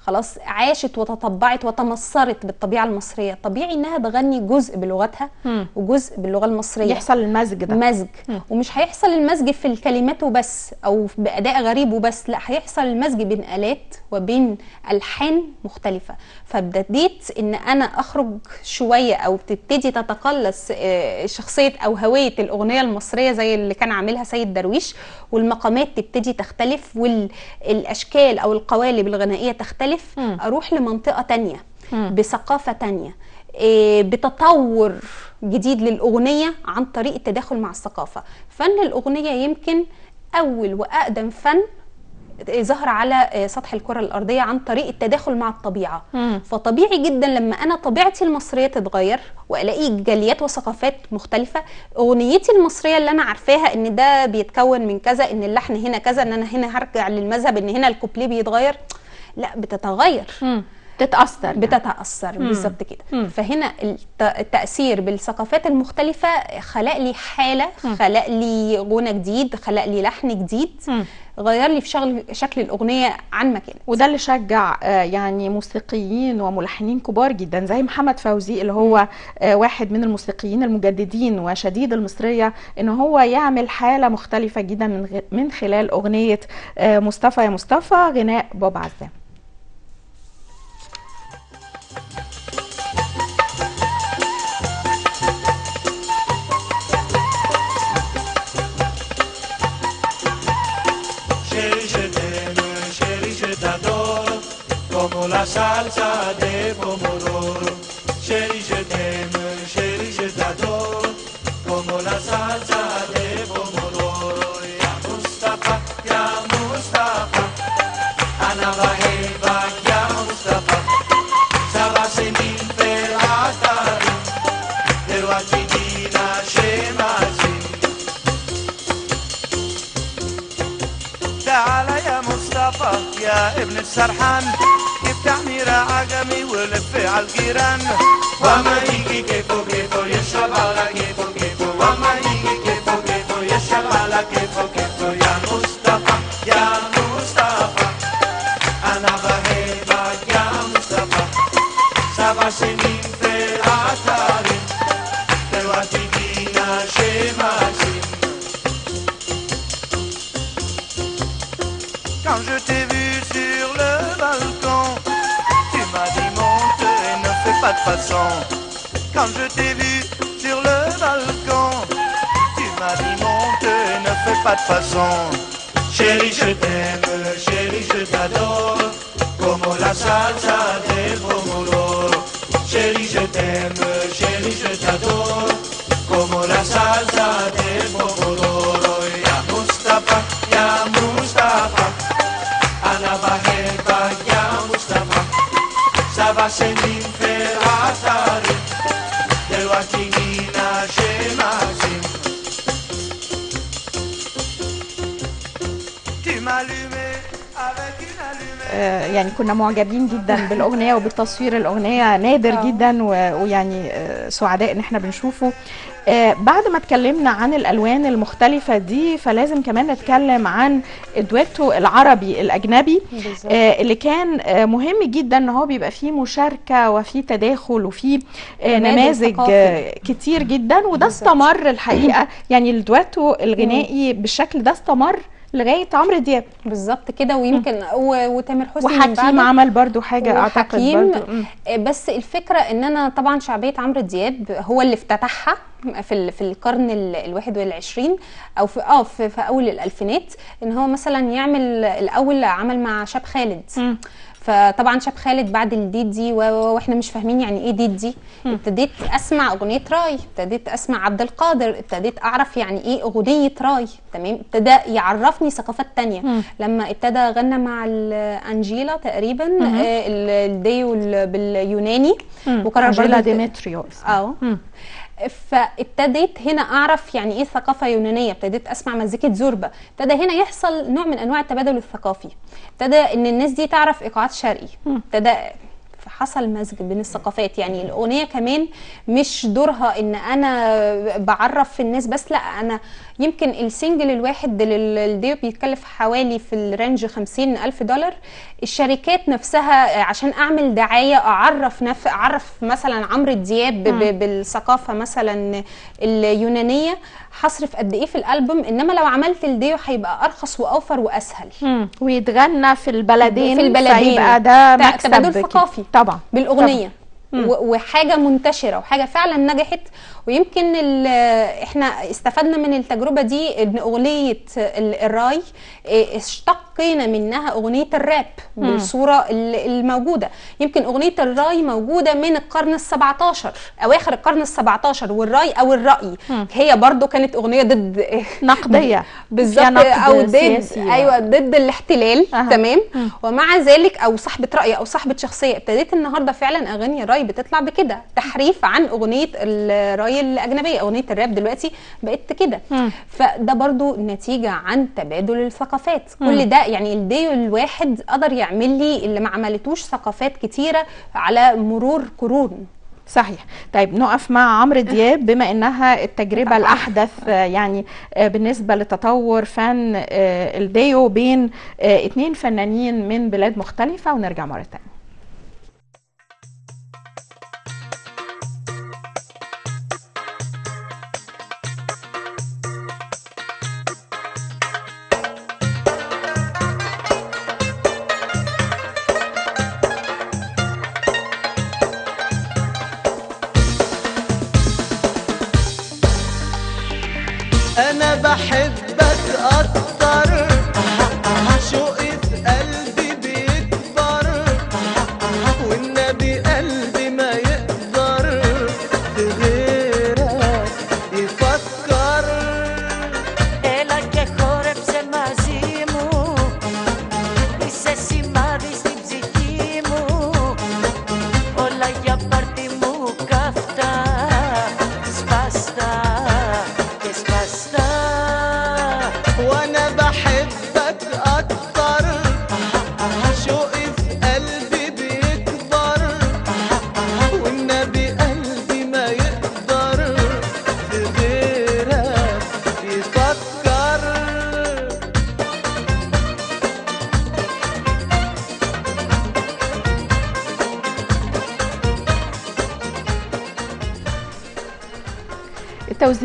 خلاص عاشت وتطبعت وتمصرت بالطبيعة المصرية. طبيعي إنها تغني جزء بلغتها مم. وجزء باللغة المصرية. يحصل المزج ده. مزج. مم. ومش هيحصل المزج في الكلمات وبس أو بأداء غريب وبس لا هيحصل المزج بين آلات وبين ألحان مختلفة. فابتديت إن أنا أخرج شوية أو تبتدي تتقلص آه، شخصية أو هوية الأغنية المصرية زي اللي كان عاملها سيد درويش. والمقامات تبتدي تختلف والاشكال أو القوالب الغنائية تختلف مم. أروح لمنطقة تانية مم. بثقافة تانية إيه، بتطور جديد للأغنية عن طريق التداخل مع الثقافة فن الأغنية يمكن أول وأقدم فن ظهر على آه، سطح الكرة الأرضية عن طريق التداخل مع الطبيعة مم. فطبيعي جدا لما أنا طبيعتي المصرية تتغير وألاقي جاليات وثقافات مختلفة أغنيتي المصرية اللي أنا عارفاها إن ده بيتكون من كذا إن اللحن هنا كذا إن أنا هنا هرجع للمذهب إن هنا الكوبليه بيتغير لا بتتغير مم. يعني. بتتأثر بالظبط كده. مم. فهنا الت- التأثير بالثقافات المختلفة خلق لي حالة خلق لي غنى جديد خلق لي لحن جديد. مم. غير لي في شغل شكل الأغنية عن مكان وده اللي شجع آه، يعني موسيقيين وملحنين كبار جدا زي محمد فوزي اللي هو آه، واحد من الموسيقيين المجددين وشديد المصرية إن هو يعمل حالة مختلفة جدا من خلال أغنية آه، مصطفى يا مصطفى غناء بوب عزام. la salsa de pomodoro. Scerice cheri, scerice t'adoro, como la salsa de pomodoro. Ya Mustafa, ya Mustafa, ana baheva, ya Mustafa. Saba senin pelatari, dero atidina shemazi. تعال يا Mustafa, ya ابن السرحان كيف تعميرة عجمي ولف على الجيران وما يجي كيفه كيفه يشرب على كيفه كيفه وما يجي كيفه كيفه يشرب على كيفه كيفه يا مصطفى يا مصطفى أنا بحبك يا مصطفى سبع سنين في العتاري دلوقتي جينا شماسين Quand je t'ai vu Quand je t'ai vu sur le balcon, tu m'as dit monte ne fais pas de façon. Chérie, je t'aime, chérie, je t'adore, como la salsa del pomodoro. Chérie, je t'aime, chérie, je t'adore, como la salsa يعني كنا معجبين جدا بالأغنية وبالتصوير الأغنية نادر آه. جدا ويعني آه، سعداء إن إحنا بنشوفه آه، بعد ما اتكلمنا عن الألوان المختلفة دي فلازم كمان نتكلم عن الدويتو العربي الأجنبي. آه، اللي كان آه، مهم جدا إن هو بيبقى فيه مشاركة وفيه تداخل وفيه آه، نماذج. آه، كتير جدا وده. استمر الحقيقة يعني الدويتو الغنائي بالشكل ده استمر لغاية عمرو دياب بالظبط كده ويمكن وتامر حسني وحكيم. عمل برضو حاجة أعتقد برضو. آه، بس الفكرة إن أنا طبعا شعبية عمرو دياب هو اللي افتتحها في في القرن ال- الواحد والعشرين أو في آه في, في أول الألفينات إن هو مثلا يعمل الأول عمل مع شاب خالد مم. فطبعا شاب خالد بعد الديدي و- و- وإحنا مش فاهمين يعني إيه ديدي ابتديت أسمع أغنية راي ابتديت أسمع عبد القادر ابتديت أعرف يعني إيه أغنية راي. تمام؟ ابتدى يعرفني ثقافات تانية. مم. لما ابتدى غنى مع تقريبا آه، ال- الديو ال- باليوناني. أنجيلا برضه ديمتريوس. آه. فابتديت هنا أعرف يعني إيه ثقافة يونانية ابتديت أسمع مزيكه زوربا. ابتدى هنا يحصل نوع من أنواع التبادل الثقافي. ابتدى إن الناس دي تعرف إيقاعات شرقي. ابتدى حصل مزج بين الثقافات يعني الأغنية كمان مش دورها إن أنا بعرف الناس بس لا أنا يمكن ال single الواحد للديو بيتكلف حوالي في ال range 50 ألف دولار الشركات نفسها عشان أعمل دعاية أعرف نف... أعرف مثلا عمرو دياب. بالثقافة مثلا اليونانية هصرف قد إيه في الألبوم إنما لو عملت الديو هيبقى أرخص وأوفر وأسهل مم. ويتغنى في البلدين في البلدين. فيبقى ده تبادل. ثقافي. طبعا بالأغنية و- وحاجة منتشرة وحاجة فعلا نجحت ويمكن إحنا استفدنا من التجربة دي إن أغنية ال- الراي آه، اشتقينا منها أغنية الراب بالصورة ال- الموجودة. يمكن أغنية الراي موجودة من القرن ال17 أواخر القرن ال17 والراي أو الرأي. هي برضو كانت أغنية ضد نقدية. بالظبط أو ضد. أيوه ضد الاحتلال. أها. تمام؟ ومع ذلك أو صاحبة رأي أو صاحبة شخصية ابتديت النهارده فعلا أغاني الراي بتطلع بكده. تحريف عن أغنية الراي الأجنبية. أغنية الراب دلوقتي بقت كده. مم. فده برضو نتيجة عن تبادل الثقافات. كل ده يعني الديو الواحد قدر يعمل لي اللي ما عملتوش ثقافات كتيرة على مرور قرون. صحيح. طيب نقف مع عمرو دياب. بما إنها التجربة الأحدث آه، يعني آه، بالنسبة لتطور فن آه، الديو بين اتنين فنانين من بلاد مختلفة. ونرجع مرة تانية.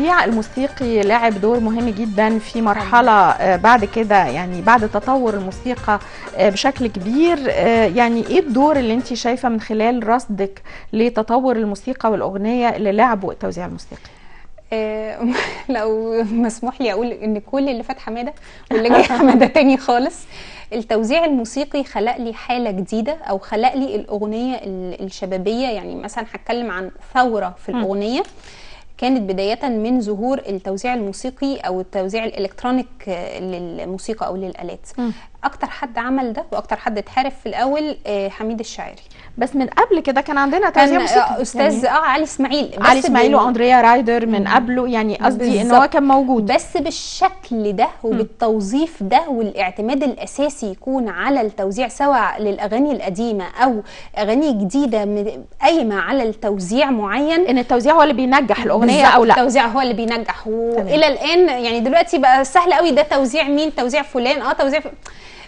التوزيع الموسيقي لعب دور مهم جدا في مرحلة آه، بعد كده يعني بعد تطور الموسيقى آه، بشكل كبير. آه، يعني إيه الدور اللي انت شايفة من خلال رصدك لتطور الموسيقى والأغنية اللي لعبوا التوزيع الموسيقي لو مسموح لي أقول إن كل اللي فات حمادة واللي جاي حمادة تاني خالص. التوزيع الموسيقي خلق لي حالة جديدة أو خلق لي الأغنية ال- الشبابية. يعني مثلا هتكلم عن ثورة في الأغنية. كانت بداية من ظهور التوزيع الموسيقي أو التوزيع الإلكترونيك للموسيقى أو للآلات. مم. أكتر حد عمل ده وأكتر حد اتحارب في الأول آه، حميد الشاعري. بس من قبل كده كان عندنا كان موسيقي آه، أستاذ يعني آه علي إسماعيل. بس علي إسماعيل وأندريا رايدر من قبله يعني قصدي إن هو. كان موجود. بس بالشكل ده وبالتوظيف ده والاعتماد الأساسي يكون على التوزيع سواء للأغاني القديمة أو أغاني جديدة قايمة على التوزيع معين. إن التوزيع هو اللي بينجح الأغنية أو لا. التوزيع هو اللي بينجح. وإلى الآن يعني دلوقتي بقى سهل قوي ده توزيع مين؟ توزيع فلان. آه توزيع ف...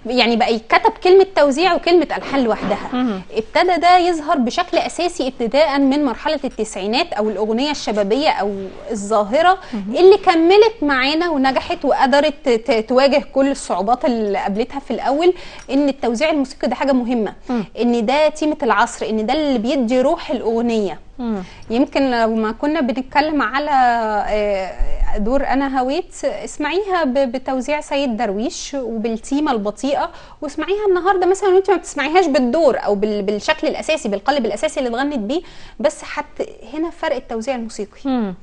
يعني بقى يتكتب كلمة توزيع وكلمة ألحان لوحدها. ابتدى ده يظهر بشكل أساسي ابتداء من مرحلة التسعينات أو الأغنية الشبابية أو الظاهرة اللي كملت معانا ونجحت وقدرت تواجه كل الصعوبات اللي قابلتها في الأول إن التوزيع الموسيقي ده حاجة مهمة. إن ده تيمة العصر إن ده اللي بيدي روح يمكن لو ما كنا بنتكلم على آه، دور أنا هويت اسمعيها بتوزيع سيد درويش وبالتيمة البطيئة واسمعيها النهارده مثلا وانت ما بتسمعيهاش بالدور أو بال- بالشكل الأساسي بالقالب الأساسي اللي اتغنت بيه بس حتى هنا فرق التوزيع الموسيقي مم.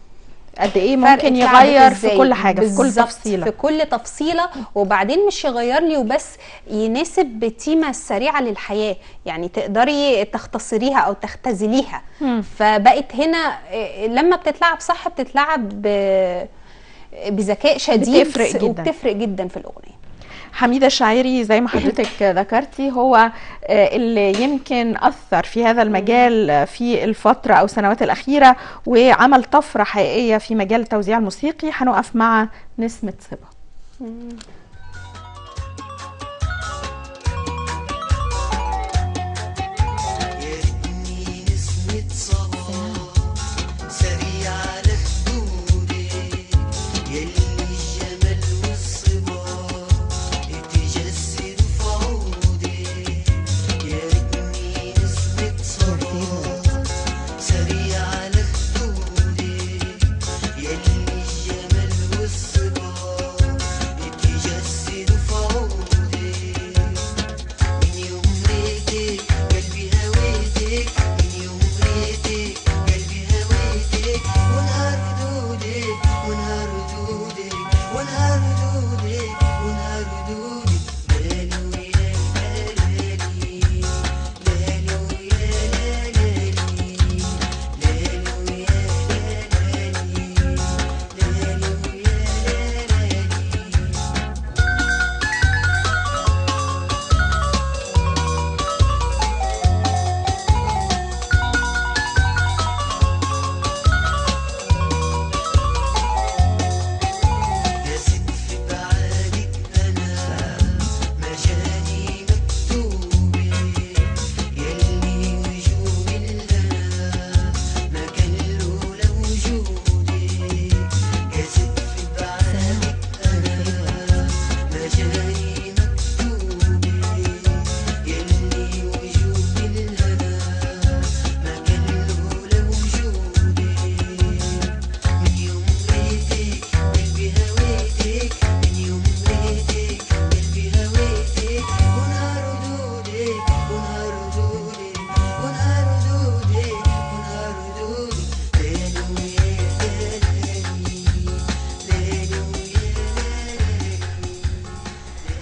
قد إيه ممكن يغير في. كل حاجة في كل تفصيلة. في كل تفصيلة وبعدين مش يغير لي وبس يناسب بالتيمه السريعه للحياة. يعني تقدري تختصريها أو تختزليها. فبقت هنا لما بتتلعب صح بتتلعب بذكاء شديد بتفرق جدا. وبتفرق جدا في الأغنية. حميدة الشاعري زي ما حضرتك ذكرتي هو آه، اللي يمكن أثر في هذا المجال آه، في الفترة أو السنوات الأخيرة وعمل طفرة حقيقية في مجال التوزيع الموسيقي. هنقف مع نسمة صبا.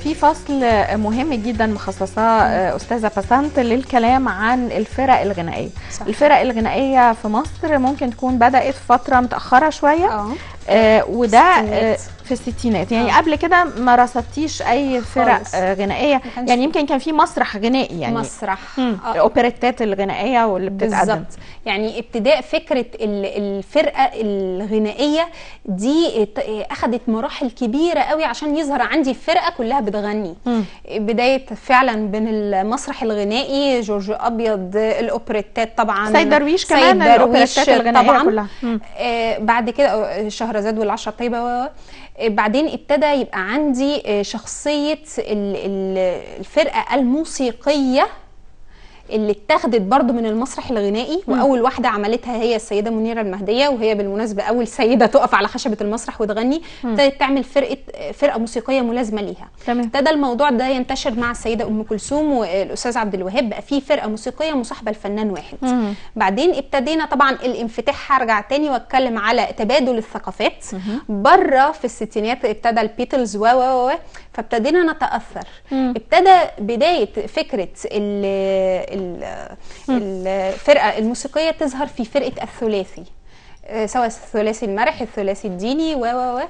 في فصل مهم جدا مخصصاه أستاذة بسنت للكلام عن الفرق الغنائية صح. الفرق الغنائية في مصر ممكن تكون بدأت فترة متأخرة شوية آه آه وده آه. في الستينات. يعني آه. قبل كده ما رصدتيش أي فرق خالص. آه غنائية. يعني يمكن كان في مسرح غنائي يعني مسرح. آه، الأوبريتات الغنائية واللي بتتقدم. بالظبط. يعني ابتداء فكرة ال- الفرقة الغنائية دي اخذت مراحل كبيرة قوي عشان يظهر عندي الفرقة كلها بتغني. مم. بداية فعلا بين المسرح الغنائي جورج أبيض الأوبريتات طبعا. سيد درويش سيد كمان درويش الأوبريتات الغنائية طبعا. كلها. آه، بعد كده آه، شهرزاد والعشرة آه، بعدين ابتدى يبقى عندي آه، شخصية ال- ال- الفرقة الموسيقية اللي اتاخدت برضو من المسرح الغنائي وأول واحدة عملتها هي السيدة منيرة المهدية وهي بالمناسبة أول سيدة تقف على خشبة المسرح وتغني. ابتدت تعمل فرقة فرقة موسيقية ملازمة ليها. ابتدى الموضوع ده ينتشر مع السيدة أم كلثوم والأستاذ عبد الوهاب. بقى في فرقة موسيقية مصاحبة لفنان واحد. مم. بعدين ابتدينا طبعا الانفتاح هرجع تاني وأتكلم على تبادل الثقافات. بره في الستينات ابتدى البيتلز و و و فابتدينا نتأثر. مم. ابتدى بداية فكرة ال- ال- الفرقه الموسيقية تظهر في فرقة الثلاثي. آه، سواء الثلاثي المرح الثلاثي الديني و و و.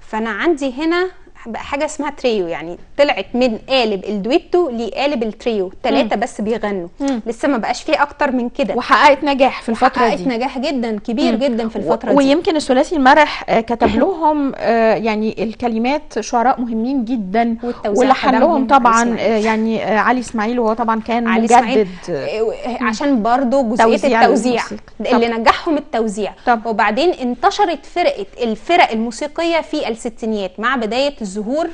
فأنا عندي هنا بقى حاجة اسمها تريو يعني طلعت من قالب الدويتو لقالب التريو ثلاثة بس بيغنوا مم. لسه ما بقاش فيه أكتر من كده وحققت نجاح في الفترة حققت دي نجاح جدا كبير مم. جدا في الفترة و- دي ويمكن الثلاثي المرح آه، كتب لهم آه، يعني الكلمات شعراء مهمين جدا ولحن لهم طبعا. آه، يعني علي اسماعيل وهو طبعا كان علي. مجدد عشان برضو جزئية توزيع التوزيع الموسيقى. اللي طب. نجحهم التوزيع طب. وبعدين انتشرت فرقة الفرق الموسيقية في الستينيات مع بداية ظهور.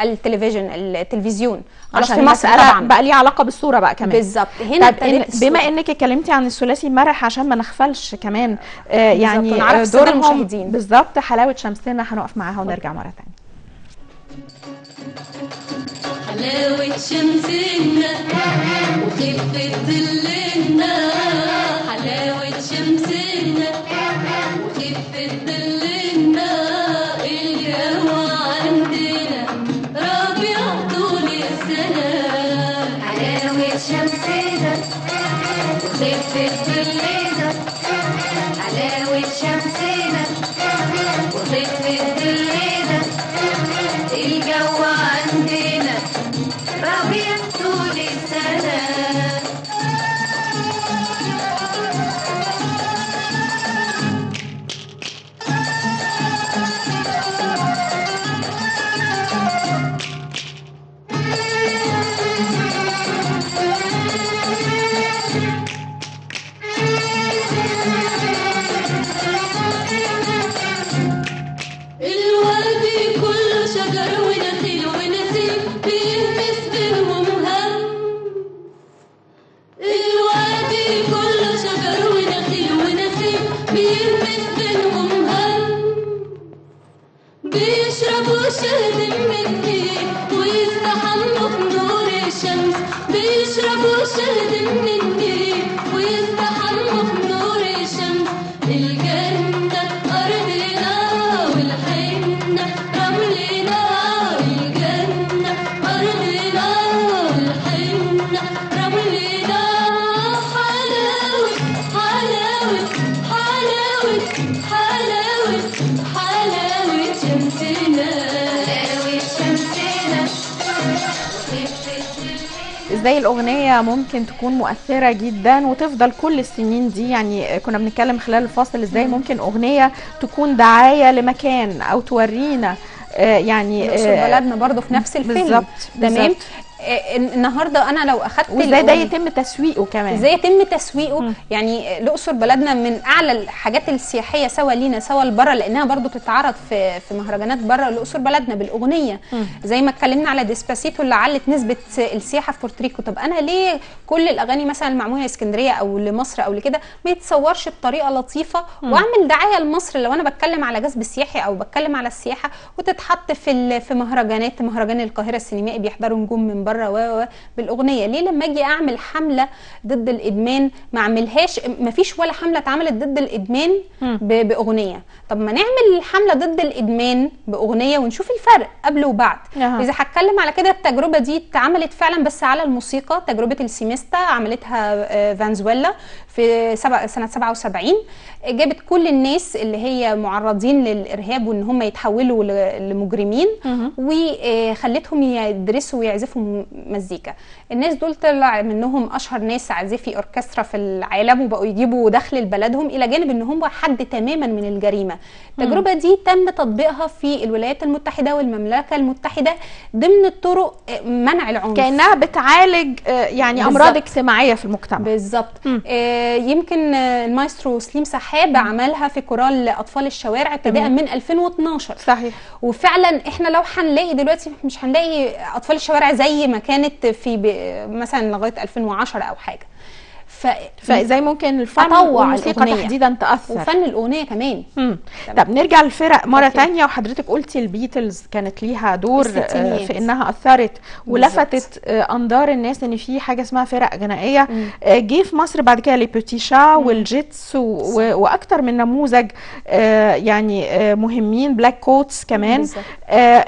التلفزيون التلفزيون. عشان في مصر طبعا. بقى ليها علاقة بالصورة بقى كمان. بالظبط. هنا طب إن بما. إنك اتكلمتي عن الثلاثي المرح عشان ما نغفلش كمان آه يعني آه، دورهم المشاهدين. بالظبط حلاوة شمسنا هنقف معاها ونرجع مرة تانية. حلاوة شمسنا وخفة ظلنا. حلاوة شمسنا وخفة ظلنا. حلاوة شمسنا وخفة ظلنا حلاوة شمسنا إزاي الأغنية ممكن تكون مؤثرة جدا وتفضل كل السنين دي؟ يعني كنا بنتكلم خلال الفاصل إزاي ممكن أغنية تكون دعاية لمكان أو تورينا آه، يعني الأقصر آه، بلدنا برضو في نفس الفيلم. بالظبط، تمام؟ النهارده أنا لو أخدت وإزاي ده يتم تسويقه كمان؟ إزاي يتم تسويقه؟ يعني الأقصر بلدنا من أعلى الحاجات السياحية سوا لينا سوا لبره لأنها برضو بتتعرض في في مهرجانات بره الأقصر بلدنا بالأغنية. زي ما اتكلمنا على Despacito اللي علت نسبة السياحة في بورتريكو طب أنا ليه كل الأغاني مثلا المعمولة لإسكندرية أو لمصر أو لكده ما يتصورش بطريقة لطيفة؟ وأعمل دعاية لمصر لو أنا بتكلم على جذب السياحي أو بتكلم على السياحة وتتحط في في مهرجانات مهرجان القاهرة السينمائي بيحضروا نجوم من بره و و- بالأغنية. ليه لما أجي أعمل حملة ضد الإدمان ما أعملهاش؟ ما فيش ولا حملة اتعملت ضد الإدمان بأغنية. طب ما نعمل حملة ضد الإدمان بأغنية ونشوف الفرق قبل وبعد. أها. إذا هتكلم على كده التجربة دي اتعملت فعلا بس على الموسيقى تجربة El Sistema عملتها آه، فنزويلا. في سبع سنة 77 جابت كل الناس اللي هي معرضين للإرهاب وإن هم يتحولوا لمجرمين وخلتهم يدرسوا ويعزفوا مزيكا. الناس دول طلع منهم أشهر ناس عازفي أوركسترا في العالم وبقوا يجيبوا دخل لبلدهم إلى جانب إن هم حد تماما من الجريمة. التجربة دي تم تطبيقها في الولايات المتحدة والمملكة المتحدة ضمن الطرق منع العنف. كأنها بتعالج آه، يعني أمراض بالظبط. اجتماعية في المجتمع. بالظبط. آه يمكن آه، المايسترو سليم سحاب عملها في كورال أطفال الشوارع ابتداء. من 2012 صحيح. وفعلا إحنا لو هنلاقي دلوقتي مش هنلاقي أطفال الشوارع زي ما كانت في مثلا لغاية 2010 أو حاجة. ف فازاي ممكن الفن والموسيقى. تحديدا تأثر وفن الأغنية كمان. طب نرجع للفرق مرة okay. تانية وحضرتك قلتي البيتلز كانت ليها دور آه،. في إنها أثرت ولفتت آه، أنظار الناس إن في حاجة اسمها فرق غنائية مم. آه، جه في مصر بعد كده Les Petits Chats وال Jets و- و- وأكتر من نموذج يعني مهمين Black Coats كمان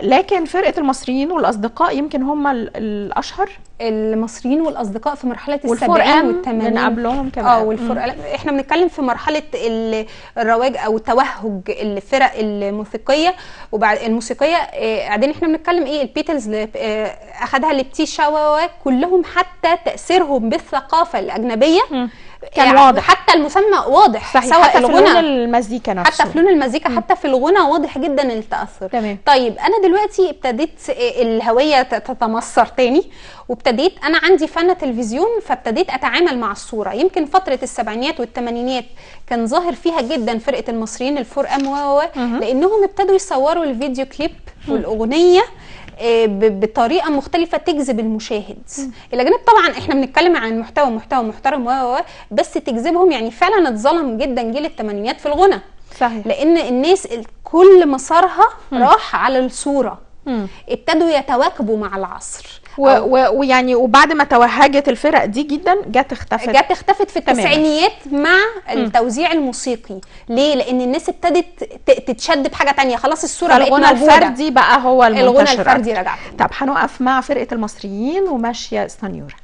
لكن فرقة المصريين والأصدقاء يمكن هم ال- الأشهر المصريين والأصدقاء في مرحلة السبعين والثمانين من قبلهم كمان. آه والفرق إحنا بنتكلم في مرحلة ال- الرواج أو توهج الفرق الموسيقية. وبعد الموسيقية آه، بعدين إحنا بنتكلم إيه البيتلز اللي، آه، أخدها لبتيشا و و- كلهم حتى تأثيرهم بالثقافة الأجنبية. مم. كان يعني واضح. حتى المسمى واضح صحيح. سواء حتى في لون المزيكا نفسه. حتى في لون المزيكا حتى في الغنى واضح جدا التأثر. تمام. طيب أنا دلوقتي ابتديت الهوية تتمصر تاني وابتديت أنا عندي فن تلفزيون فابتديت أتعامل مع الصورة. يمكن فترة السبعينيات والثمانينات كان ظاهر فيها جدا فرقة المصريين الفور ام و لأنهم ابتدوا يصوروا الفيديو كليب والأغنية بطريقة مختلفة تجذب المشاهد. إلى جانب طبعا إحنا بنتكلم عن محتوى محتوى محترم و و و، بس تجذبهم يعني فعلا اتظلم جدا جيل الثمانينات في الغنى. صحيح. لأن الناس ال- كل مسارها راح على الصورة. ابتدوا يتواكبوا مع العصر. و- و- ويعني وبعد ما توهجت الفرق دي جدا جت اختفت. جت اختفت في. التسعينيات مع التوزيع الموسيقي. ليه؟ لأن الناس ابتدت تتشد بحاجة تانية. خلاص الصورة بقت موجودة. الفردي بقى هو الغنى المنتشر الفردي أكتر. رجع. طب هنقف مع فرقة المصريين وماشية اسطنيورة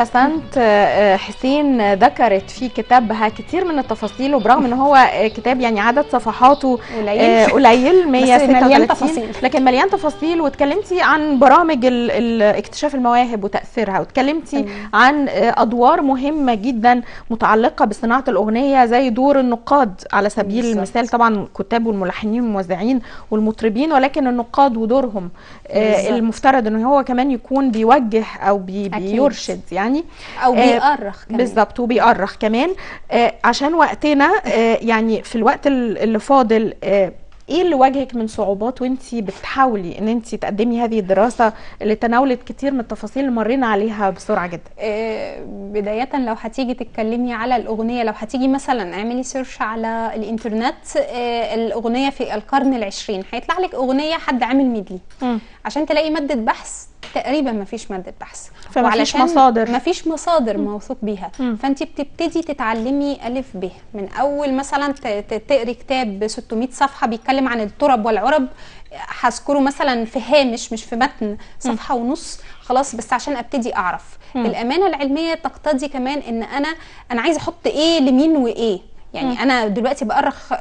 بسنت آه، آه، حسين ذكرت في كتابها كتير من التفاصيل وبرغم إن هو آه، كتاب يعني عدد صفحاته قليل. قليل 136 مليان تفاصيل. لكن مليان تفاصيل واتكلمتي عن برامج اكتشاف المواهب وتأثيرها واتكلمتي عن أدوار مهمة جدا متعلقة بصناعة الأغنية زي دور النقاد على سبيل بالظبط. المثال طبعا الكتاب والملحنين والموزعين والمطربين ولكن النقاد ودورهم بالظبط. المفترض إن هو كمان يكون بيوجه أو بي. بيرشد يعني أو آه، بيأرخ كمان. بالظبط وبيأرخ كمان. آه عشان وقتنا آه يعني في الوقت ال- اللي فاضل إيه اللي واجهك من صعوبات وانت بتحاولي إن انت تقدمي هذه الدراسة اللي تناولت كتير من التفاصيل اللي مرينا عليها بسرعة جدا؟ آه، بداية لو هتيجي تتكلمي على الأغنية لو هتيجي مثلا اعملي search على الإنترنت آه، الأغنية في القرن العشرين هيطلع لك أغنية حد عامل medley. عشان تلاقي مادة بحث تقريبا ما فيش مادة بحث. فما فيش وعلشان مصادر. ما فيش مصادر موثوق بيها. فأنت بتبتدي تتعلمي ألف ب. من أول مثلا تقري كتاب ب 600 صفحة بيتكلم عن الترب والعرب هذكره مثلا في هامش مش في متن صفحة ونص. خلاص بس عشان أبتدي أعرف. الأمانة العلمية تقتضي كمان إن أنا أنا عايزة أحط إيه لمين وإيه. يعني أنا دلوقتي بأرخ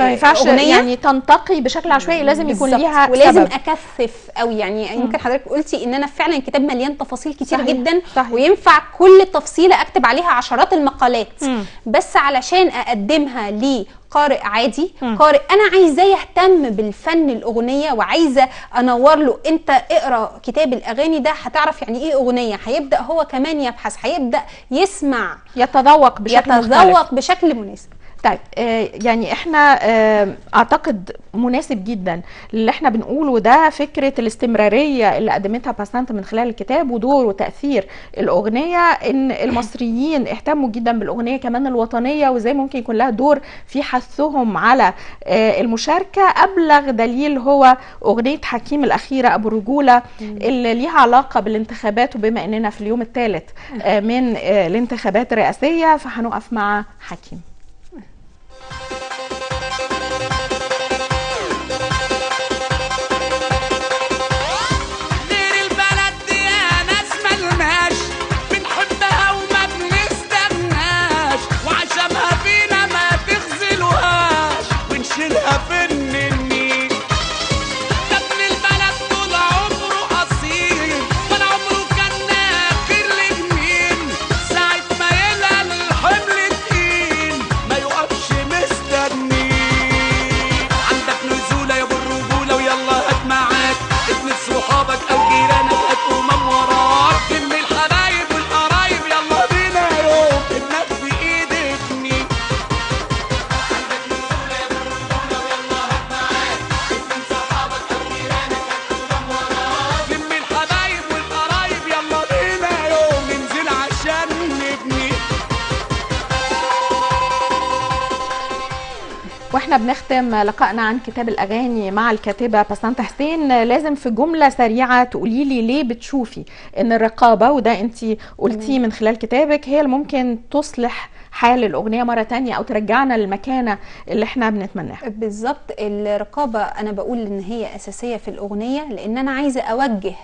ينفعش أغنية يعني تنتقي بشكل عشوائي لازم يكون. ليها ولازم سبب. أكثف قوي يعني يمكن حضرتك قلتي إن أنا فعلا الكتاب مليان تفاصيل كتير صحيح. جدا صحيح. وينفع كل تفصيلة أكتب عليها عشرات المقالات مم. بس علشان أقدمها لقارئ عادي. مم. قارئ أنا عايزاه يهتم بالفن الأغنية وعايزة أنور له أنت اقرأ كتاب الأغاني ده هتعرف يعني إيه أغنية. هيبدأ هو كمان يبحث هيبدأ يسمع يتذوق بشكل مختلف. يتذوق بشكل مناسب. طيب آه، يعني إحنا آه، أعتقد مناسب جدا اللي إحنا بنقوله ده فكرة الاستمرارية اللي قدمتها باسانت من خلال الكتاب ودور وتأثير الأغنية إن المصريين اهتموا جدا بالأغنية كمان الوطنية وإزاي ممكن يكون لها دور في حثهم على آه، المشاركة. أبلغ دليل هو أغنية حكيم الأخيرة أبو الرجوله اللي ليها علاقة بالانتخابات وبما إننا في اليوم الثالث من الانتخابات الرئاسية فهنقف مع حكيم. بنختم لقائنا عن كتاب الأغاني مع الكاتبة بسنت حسين. لازم في جملة سريعة تقولي لي ليه بتشوفي إن الرقابة وده أنت قلتيه من خلال كتابك هي اللي ممكن تصلح حال الأغنية مرة تانية أو ترجعنا للمكانة اللي إحنا بنتمناها. بالظبط. الرقابة أنا بقول إن هي أساسية في الأغنية لأن أنا عايزة أوجه ال-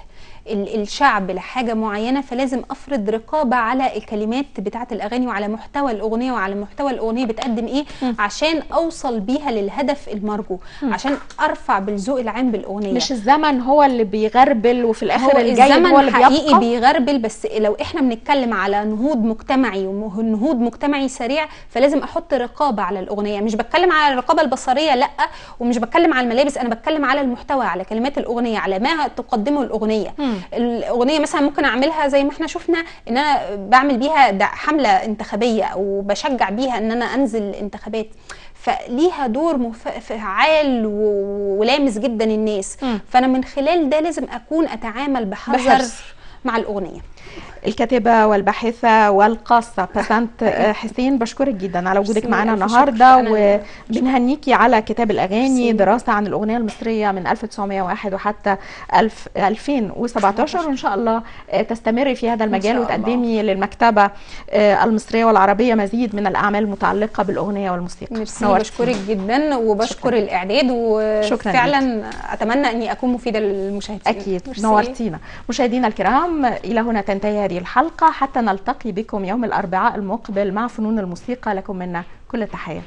الشعب لحاجة معينة فلازم أفرض رقابة على الكلمات بتاعة الأغاني وعلى محتوى الأغنية وعلى محتوى الأغنية بتقدم إيه؟ عشان أوصل بيها للهدف المرجو عشان أرفع بالذوق العام بالأغنية. مش الزمن هو اللي بيغربل وفي الآخر هو الجاي الزمن هو اللي حقيقي بيبقى؟ بيغربل بس لو إحنا بنتكلم على نهوض مجتمعي ونهوض مجتمعي سريع فلازم أحط رقابة على الأغنية. مش بتكلم على الرقابة البصرية لأ ومش بتكلم على الملابس أنا بتكلم على المحتوى على كلمات الأغنية على ما تقدمه الأغنية. مم. الأغنية مثلا ممكن أعملها زي ما إحنا شفنا إن أنا بعمل بيها حملة انتخابية أو بشجع بيها إن أنا أنزل الانتخابات فليها دور مف- فعال ولامس جدا الناس مم. فأنا من خلال ده لازم أكون أتعامل بحذر. مع الأغنية الكاتبة والباحثة والقاصة بسنت حسين بشكرك جدا على وجودك معانا. النهارده وبنهنيكي على كتاب الأغاني. دراسة عن الاغنيه المصرية من 1901 وحتى 1000 2017 وإن شاء الله آه، تستمري في هذا المجال. وتقدمي للمكتبة آه، المصرية والعربية مزيد من الأعمال المتعلقة بالأغنية والموسيقى. بشكرك جدا وبشكر شكراً. الإعداد وفعلا أتمنى أني أكون مفيدة للمشاهدين ميرسي. نورتينا مشاهدينا الكرام إلى هنا تنتهي هذه الحلقة حتى نلتقي بكم يوم الأربعاء المقبل مع فنون الموسيقى. لكم منا كل التحية.